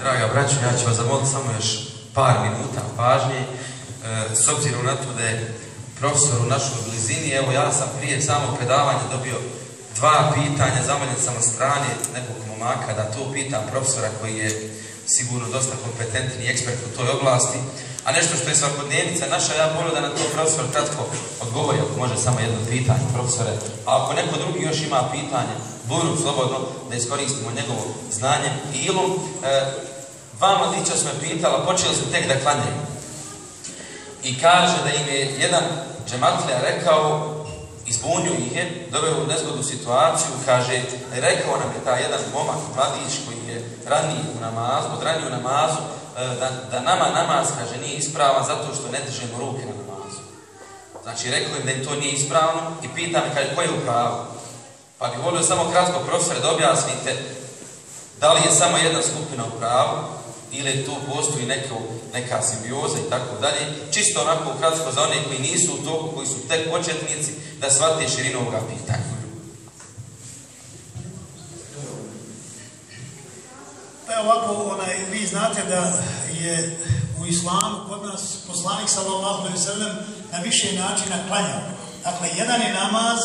Draga braćo, ja ću vas zamoliti samo još par minuta pažnje. E, s obzirom na to da je profesor u našoj blizini, evo ja sam prije samog predavanja dobio dva pitanja, zamoljen sam strane nekog momaka da to pitam profesora koji je sigurno dosta kompetentni ekspert u toj oblasti, a nešto što je svakodnevnica naša, ja volio da na to profesor kratko odgovori, ako može samo jedno pitanje, profesore. A ako neko drugi još ima pitanje, budu slobodno da iskoristimo njegovo znanje i ilom. E, vama dića me pitala, počeli su tek da klanjaju. I kaže da im je jedan džematlija rekao, izbunio ih je, doveo u nezgodnu situaciju, kaže, rekao nam je taj jedan momak, mladić koji je raniji u namazu, odraniji u namazu, e, da, da nama namaz, kaže, nije ispravan zato što ne držimo ruke na namazu. Znači, rekao im da im to nije ispravno i pita me, kaže, ko je u pravu? Pa bih volio samo kratko, profesore, da objasnite da li je samo jedna skupina u pravu ili tu postoji neka, neka simbioza i tako dalje. Čisto onako kratko za one koji nisu u toku, koji su tek početnici, da shvate širinu ovoga pitanja. Pa ovako, onaj, vi znate da je u islamu kod nas poslanik sallallahu alejhi ve na više načina klanjao. Dakle, jedan je namaz,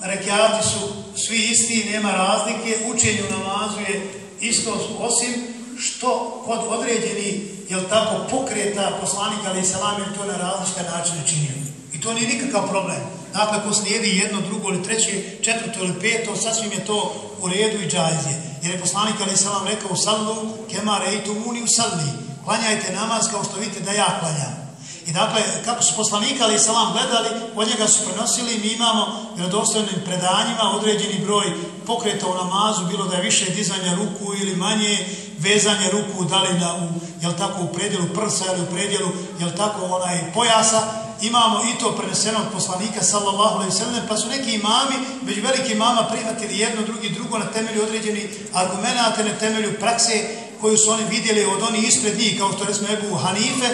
rekiati su svi isti, nema razlike, učenju namazu je isto osim što kod određeni, jel tako, pokreta poslanika ali salam je to na različite načine činio. I to nije nikakav problem. Dakle, ako slijedi jedno, drugo ili treće, četvrto ili peto, sasvim je to u redu i džajzije. Jer je poslanik ali salam rekao u sallu, kema rejtu muni u salli. Klanjajte namaz kao što vidite da ja klanjam. I dakle, kako su poslanika ali salam gledali, od njega su prenosili, mi imamo vjerodostojnim predanjima određeni broj pokreta u namazu, bilo da je više dizanja ruku ili manje, vezanje ruku, da li na, u, jel tako, u predjelu prsa ili u predjelu, jel tako, onaj pojasa, imamo i to preneseno od poslanika sallallahu alaihi sallam, pa su neki imami, već veliki mama prihvatili jedno, drugi, drugo na temelju određenih argumenata, na temelju prakse koju su oni vidjeli od onih ispred njih, kao što recimo Ebu Hanife,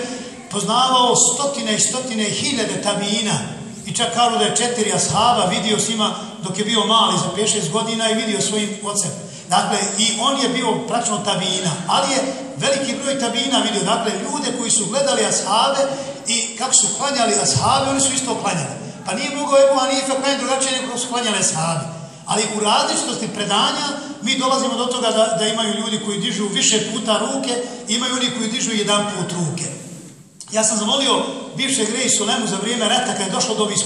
poznavao stotine i stotine hiljade tabina i čak kažu da je četiri ashaba vidio s njima dok je bio mali za 5-6 godina i vidio svojim ocem. Dakle, i on je bio pračno tabina, ali je veliki broj tabina vidio. Dakle, ljude koji su gledali ashabe i kako su klanjali ashabe, oni su isto klanjali. Pa nije mogao Ebu Hanife klanjati drugačije nego su klanjali ashabe. Ali u različitosti predanja mi dolazimo do toga da, da imaju ljudi koji dižu više puta ruke, imaju oni koji dižu jedan put ruke. Ja sam zamolio bivšeg Grej Sulemu za vrijeme rata kad je došlo do ovih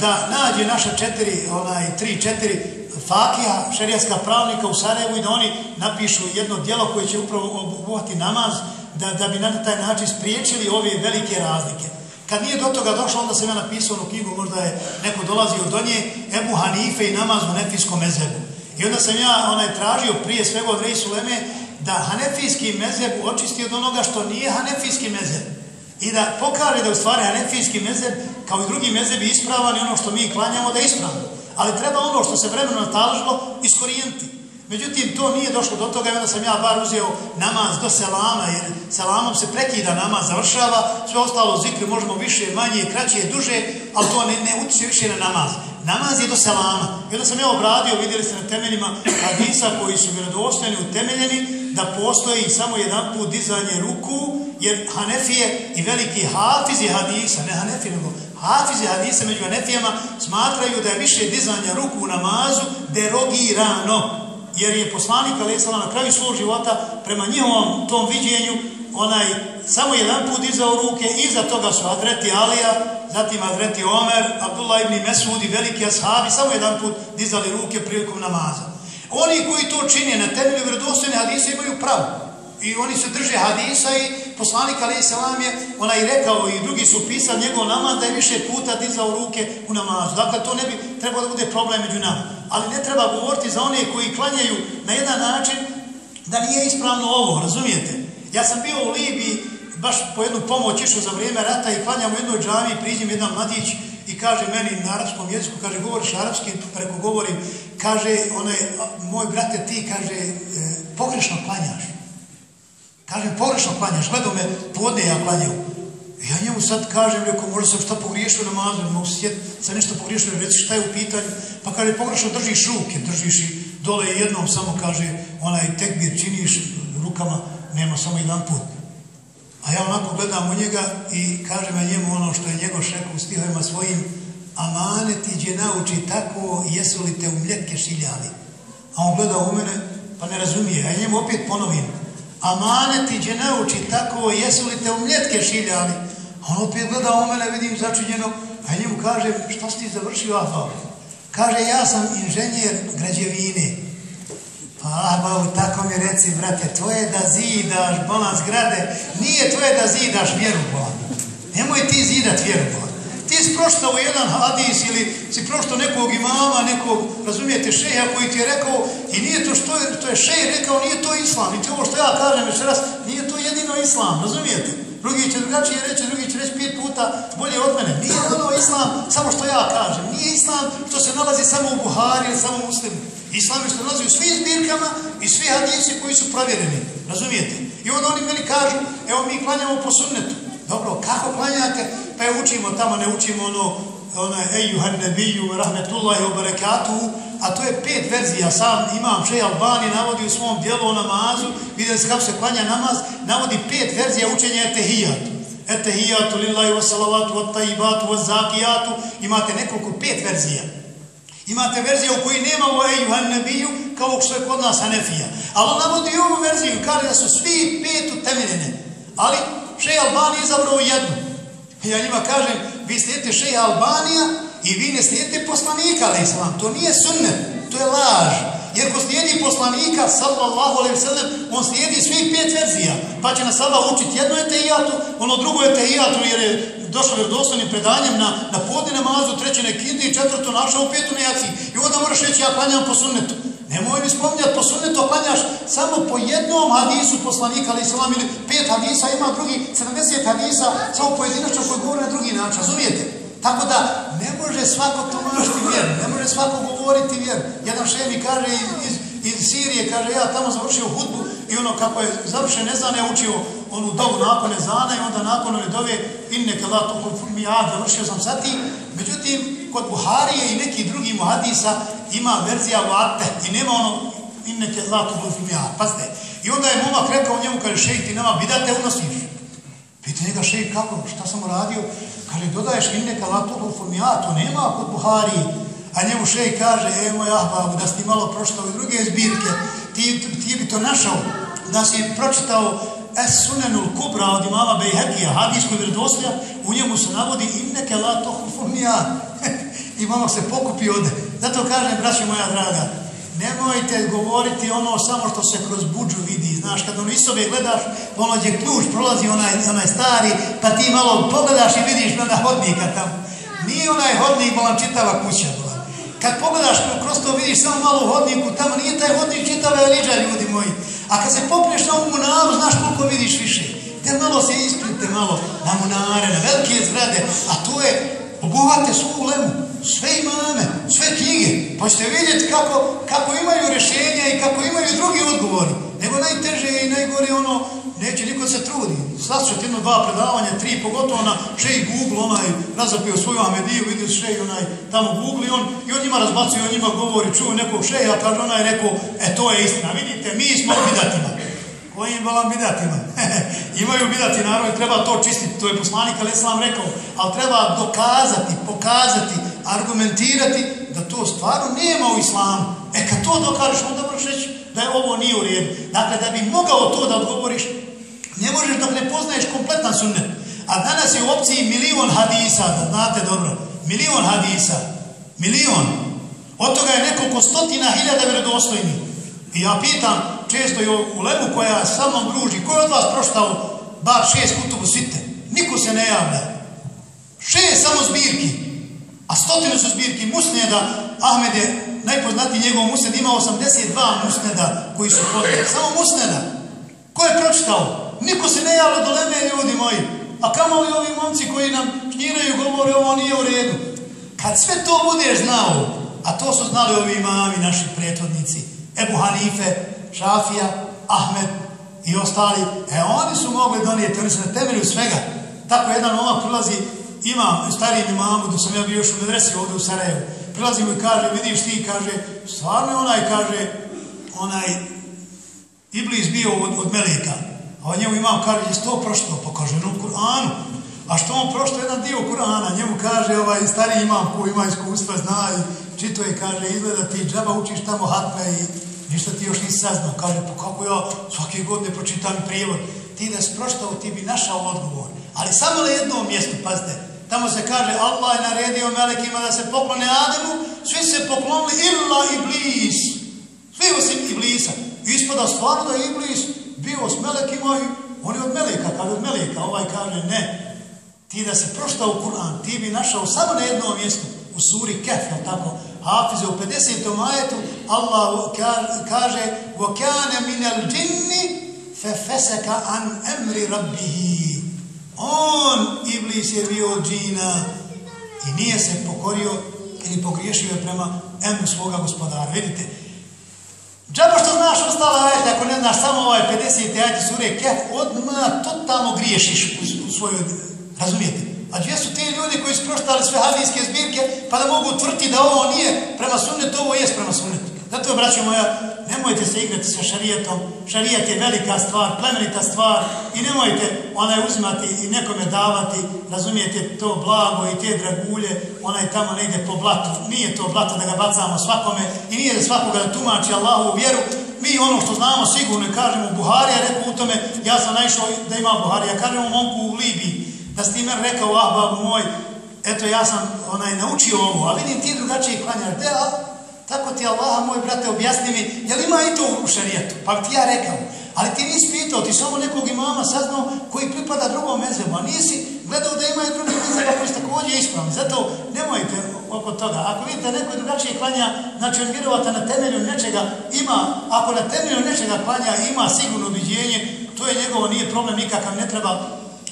da nađe naša četiri, onaj, tri, četiri fakija, šerijatska pravnika u Sarajevu i da oni napišu jedno djelo koje će upravo obuhvati namaz da, da bi na taj način spriječili ove velike razlike. Kad nije do toga došlo, onda sam ja napisao onu knjigu, možda je neko dolazio do nje, Ebu Hanife i namaz u nefijskom mezebu. I onda sam ja onaj tražio prije svega od Rej Suleme da hanefijski mezeb očisti od onoga što nije hanefijski mezeb i da pokaže da u stvari hanefijski mezeb kao i drugi mezebi ispravan i ono što mi klanjamo da je ispravno. Ali treba ono što se vremeno nataložilo iskorijeniti. Međutim, to nije došlo do toga i onda sam ja bar uzeo namaz do selama, jer selamom se prekida namaz, završava, sve ostalo zikri možemo više, manje, kraće, duže, ali to ne, ne utiče više na namaz. Namaz je do selama. I onda sam ja obradio, vidjeli ste na temeljima hadisa koji su vjerodostojni, utemeljeni, da postoji samo jedan put dizanje ruku, jer Hanefije i veliki hafizi hadisa, ne Hanefije, nego hafizi hadisa među Hanefijama smatraju da je više dizanja ruku u namazu derogirano, jer je poslanik Alesala na kraju svog života prema njihovom tom viđenju onaj samo jedan put dizao ruke, iza toga su Adreti Alija, zatim Adreti Omer, Abdullah ibn Mesudi, veliki ashabi, samo jedan put dizali ruke prilikom namaza. Oni koji to čine na temelju vjerodostojne hadise imaju pravo. I oni se drže hadisa i poslanik Ali Salam je onaj rekao i drugi su pisali njegov namaz da je više puta dizao ruke u namazu. Dakle, to ne bi trebalo da bude problem među nama. Ali ne treba govoriti za one koji klanjaju na jedan način da nije ispravno ovo, razumijete? Ja sam bio u Libiji, baš po jednu pomoć išao za vrijeme rata i klanjam u jednoj džami, priđem jedan mladić i kaže meni na arapskom jeziku, kaže, govoriš arapski, preko govorim, kaže, onaj, moj brate, ti, kaže, e, pogrešno klanjaš. Kaže, pogrešno klanjaš, gledao me, podne ja klanjao. Ja njemu sad kažem, rekao, možda sam šta pogriješio ne mogu se sjetiti, sam nešto pogriješio, reci šta je u pitanju. Pa kaže, pogrešno držiš ruke, držiš i dole jednom samo kaže, onaj tekbir činiš, rukama, nema samo jedan put. A ja onako gledam u njega i kažem ja njemu ono što je njegov rekao u stihovima svojim, amane ti nauči tako, jesu li te u mljetke šiljali. A on gleda u mene, pa ne razumije. A njemu opet ponovim, amane ti će nauči tako, jesu li te u mljetke šiljali. A on opet gleda u mene, vidim začinjeno, a njemu kaže, što si ti završio, Afa? Kaže, ja sam inženjer građevine. Pa, babu, tako mi reci, brate, to je da zidaš bolan zgrade, nije to je da zidaš vjeru bolan. Nemoj ti zidat vjeru. Ti si proštao jedan hadis ili si proštao nekog imama, nekog, razumijete, šeha koji ti je rekao i nije to što je, to je šej rekao, nije to islam. I ovo što ja kažem večeras, nije to jedino islam, razumijete? Drugi će drugačije reći, drugi će reći pet puta bolje od mene. Nije ono islam samo što ja kažem. Nije islam što se nalazi samo u Buhari ili samo u muslimu. Islam je što nalazi u svim zbirkama i svi hadisi koji su provjereni. Razumijete? I onda oni meni kažu, evo mi klanjamo po sunnetu. Dobro, kako klanjate? Pa je učimo tamo, ne učimo ono, ono ejuhan nebiju, rahmetullahi obarekatuhu, a to je pet verzija. Sam imam Šej Albani navodi u svom dijelu o namazu, vidjeli se kako se klanja namaz, navodi pet verzija učenja etehijatu. Etehijatu lillahi wa salavatu wa. Imate nekoliko pet verzija. Imate verziju u kojoj nema u ejuhan nebiju, kao što je kod nas Hanefija. Ali on navodi i ovu verziju, kaže da su svi pet utemeljene. Ali Šej Albani izabrao jednu. Ja njima kažem, vi slijedite šeha Albanija i vi ne slijedite poslanika, ali islam. To nije sunnet, to je laž. Jer ko slijedi poslanika, sallallahu alaihi sallam, on slijedi svih pet verzija. Pa će nas sada učiti jedno etehijatu, ono drugo etehijatu, jer je došlo vjerodostojnim predanjem na, na podne namazu, treće i četvrto našao u petu nejaci. I onda moraš reći, ja klanjam po sunnetu. Nemoj mi spominjati, po sunnetu klanjaš samo po jednom hadisu poslanika, ali islam ili pet hadisa, ima drugi 70 hadisa, samo pojedinačno koji govore na drugi način, razumijete? Tako da ne može svako tumašiti vjeru, ne može svako govoriti vjeru. Jedan šef mi kaže iz, iz, Sirije, kaže ja tamo završio hudbu i ono kako je završen nezane, je učio onu dobu nakon nezana i onda nakon ove dove inne kelatu mi ja završio sam sati. Međutim, kod Buharije i neki drugi muhadisa ima verzija vate i nema ono inne kelatu mi ja. Pazite. I onda je momak rekao njemu, kaže šejk ti nama bidate unosiš. Pita njega šejk kako, šta sam uradio? Kaže, dodaješ inne kelatu ja, to nema kod Buharije. A njemu šej kaže, e moj ahbabu, da si malo pročitao i druge zbirke, ti, ti bi to našao, da si pročitao Es sunenul kubra od imama Bejhekija, hadijskoj vjerodostoja, u njemu se navodi inneke la tohufumija. I malo se pokupi ode. Zato kažem, braći moja draga, nemojte govoriti ono samo što se kroz buđu vidi. Znaš, kad ono isobe gledaš, ono gdje ključ prolazi onaj, onaj stari, pa ti malo pogledaš i vidiš na hodnika tamo. Nije onaj hodnik, bolam čitava kuća. Bolam. Kad pogledaš kroz to vidiš samo malo hodniku, tamo nije taj hodnik čitava eliđa, ljudi moji. A kad se popneš na ovu munaru, znaš koliko vidiš više. Te malo se isprite malo na munare, na velike zgrade, a to je obuhvate svu lemu, sve imame, sve knjige, pa ćete vidjeti kako, kako imaju rješenja i kako imaju drugi odgovori. Nego najteže i najgore ono, neće niko se trudi. Saslušati jedno, dva predavanja, tri, pogotovo na šej Google, onaj razapio svoju Amediju, vidio šej onaj tamo Google i on, i on njima razbacuje, on njima govori, čuo nekog šeja, kaže onaj rekao, e to je istina, vidite, mi smo bidatima. Kojim balam bidatima? Imaju bidati, naravno, treba to čistiti, to je poslanik ali sam rekao, ali treba dokazati, pokazati, argumentirati da to stvarno nema u islamu. E kad to dokažeš, onda moraš reći da je ovo nije u redu. Dakle, da bi mogao to da odgovoriš, ne možeš dok ne poznaješ kompletan sunnet. A danas je u opciji milion hadisa, da znate dobro. Milion hadisa. Milion. Od toga je nekoliko stotina hiljada vjerodostojnih. I ja pitam često i u lebu koja sa mnom druži, ko je od vas proštao bar šest kutubu svite? Niko se ne javlja. Šest samo zbirki. A stotine su zbirki musneda. Ahmed je najpoznatiji njegov musned, ima 82 musneda koji su podali. Samo musneda. Ko je pročitao? Niko se ne javlja do leme, ljudi moji. A kamo li ovi momci koji nam knjiraju govore ovo nije u redu. Kad sve to budeš znao, a to su znali ovi imami, naši prethodnici, Ebu Hanife, Šafija, Ahmed i ostali, e oni su mogli donijeti, oni su na temelju svega. Tako jedan omak prilazi, ima stariji imamu, dok sam ja bio još u medresi ovdje u Sarajevu, prilazi mu i kaže, vidiš ti, kaže, stvarno onaj, kaže, onaj Iblis bio od, od Meleka, a o njemu imam, kaže, sto prošto, pa kaže, no Kur'anu. A što on prošto jedan dio Kur'ana, njemu kaže, ovaj stari imam koji ima iskustva, zna i čito je, kaže, izgleda ti džaba učiš tamo hatme i ništa ti još nisi saznao. Kaže, pa kako ja svake godine pročitam prijevod. Ti da si proštao, ti bi našao odgovor. Ali samo na jednom mjestu, pazite, tamo se kaže, Allah je naredio melekima da se poklone Ademu, svi se poklonili illa iblis. Svi osim iblisa. Ispada stvarno da je iblis bio s melekima i on je od meleka, kaže od meleka. Ovaj kaže, ne, ti da se proštao u Kur'an, ti bi našao samo na jednom mjestu, u suri Kef, tako, Hafize u 50. majetu, Allah kaže وَكَانَ مِنَ الْجِنِّ فَفَسَكَ عَنْ أَمْرِ رَبِّهِ On, Iblis, je bio od džina i nije se pokorio ili pogriješio prema emru svoga gospodara. Vidite, džaba što znaš ostala ajte, ako ne znaš samo ovaj 50. ajte sure Kef, odmah totalno griješiš u, u svojoj, razumijete? A gdje su ti ljudi koji su proštali sve hadijske zbirke pa da mogu tvrti da ovo nije prema sunnetu, ovo jest prema sunnetu. Zato, braćo moja, nemojte se igrati sa šarijetom. Šarijet je velika stvar, plemenita stvar i nemojte onaj uzimati i nekome davati, razumijete, to blago i te dragulje, onaj tamo ne ide po blatu. Nije to blato da ga bacamo svakome i nije da svakoga da tumači Allahu vjeru. Mi ono što znamo sigurno kažemo Buharija, rekao u tome, ja sam naišao da ima Buharija, kažemo momku u Libiji, da si ti meni rekao, ah, babu moj, eto ja sam onaj naučio ovo, a vidim ti drugačije klanjaš. Tako ti Allah, moj brate, objasni mi, jel ima i to u šarijetu? Pa ti ja rekao. Ali ti nisi pitao, ti samo nekog imama saznao koji pripada drugom mezebu, a nisi gledao da ima i drugi mezeba koji su također ispravni. Zato nemojte oko toga. Ako vidite neko drugačije klanja, znači on vjerovata na temelju nečega ima, ako na temelju nečega klanja ima sigurno ubiđenje, to je njegovo, nije problem nikakav, ne treba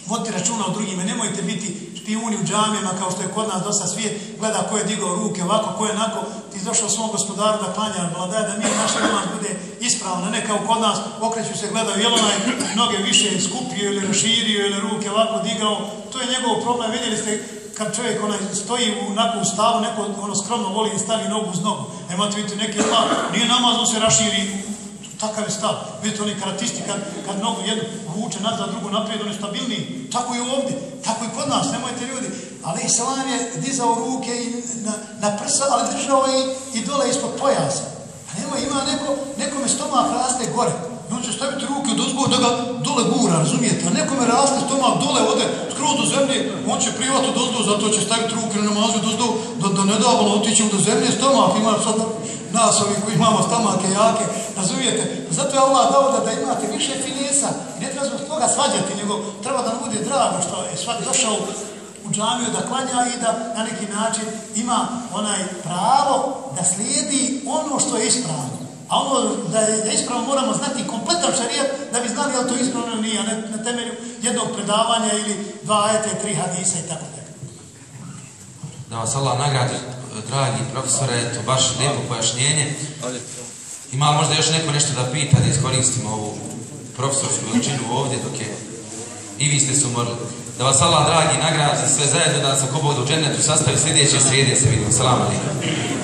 vodite računa o drugima, nemojte biti špijuni u džamijama kao što je kod nas dosta svijet, gleda ko je digao ruke ovako, ko je onako, ti došao svom gospodaru da klanja, bladaj da mi naš imam bude ispravno, ne kao kod nas, okreću se, gledaju, jel onaj noge više skupio ili raširio ili ruke ovako digao, to je njegov problem, vidjeli ste kad čovjek onaj stoji u, u stavu, neko ono skromno voli i stavi nogu uz nogu. Nemate vidite, neki ima, nije namazno se raširi Takav je stav. Vidite, oni karatisti kad, kad nogu jednu vuče nazad, drugu naprijed, oni stabilniji. Tako i ovdje. Tako i kod nas. Nemojte ljudi. Ali Islam je dizao ruke i na, na prsa, ali držao i, i dole ispod pojasa. A nema, ima neko, nekome stomak raste gore. I on će staviti ruke od ozgo da ga dole gura, razumijete? A nekome raste stomak dole, ode skroz do zemlje, on će privat od ozgo, zato će staviti ruke na namazu od ozgo, da, da ne da otići do zemlje, stomak ima sad nas ovi koji imamo stomake jake, razumijete? Zato je Allah dao da, da imate više finesa. Ne treba zbog toga svađati, nego treba da bude drago što je svak došao u džamiju da klanja i da na neki način ima onaj pravo da slijedi ono što je ispravno. A ono da je, da ispravno moramo znati kompletan šarijat da bi znali je to ispravno ili nije, a ne na temelju jednog predavanja ili dva ajete, tri hadisa i tako tako. Da vas Allah dragi profesore, eto, baš lijepo pojašnjenje. Ima možda još neko nešto da pita, da iskoristimo ovu profesorsku veličinu ovdje dok je i vi ste se umorili. Da vas Allah, dragi, nagradi sve zajedno, da nas ako Bog do džennetu sastavi sljedeće srijede se vidimo. Salam alaikum.